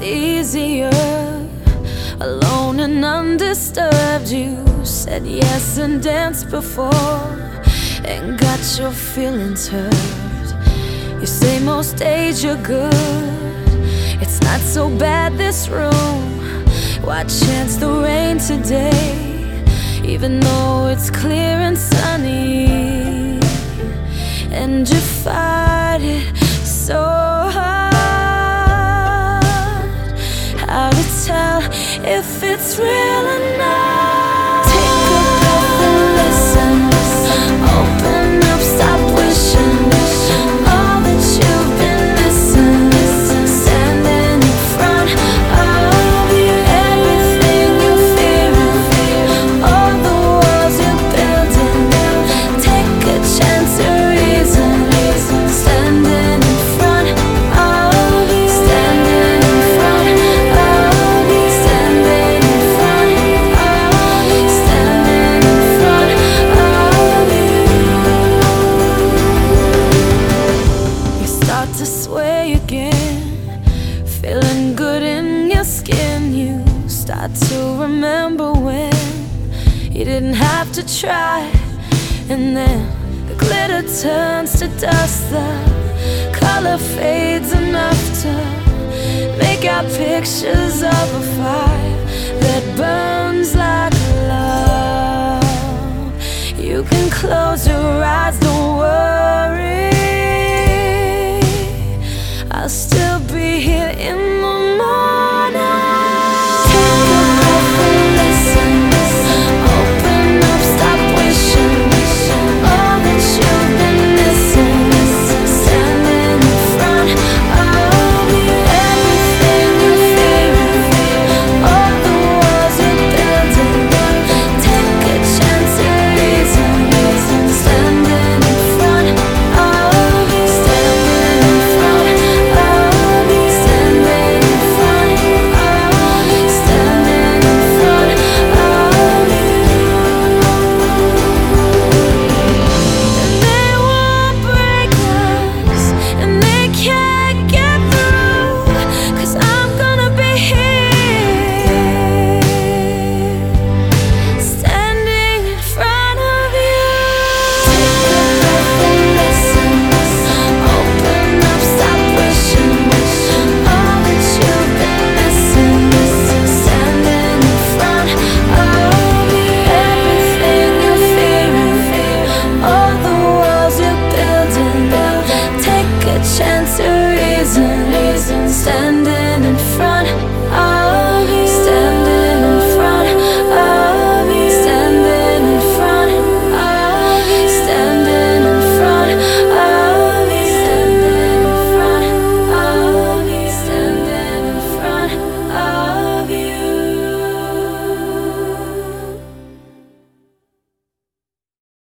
it's easier alone and undisturbed. You said yes and danced before and got your feelings hurt. You say most days you're good, it's not so bad this room. Why chance the rain today, even though it's clear and sunny? If it's real not? Start to remember when you didn't have to try, and then the glitter turns to dust. The color fades enough to make out pictures of a fire that burns like love. You can close your eyes, the world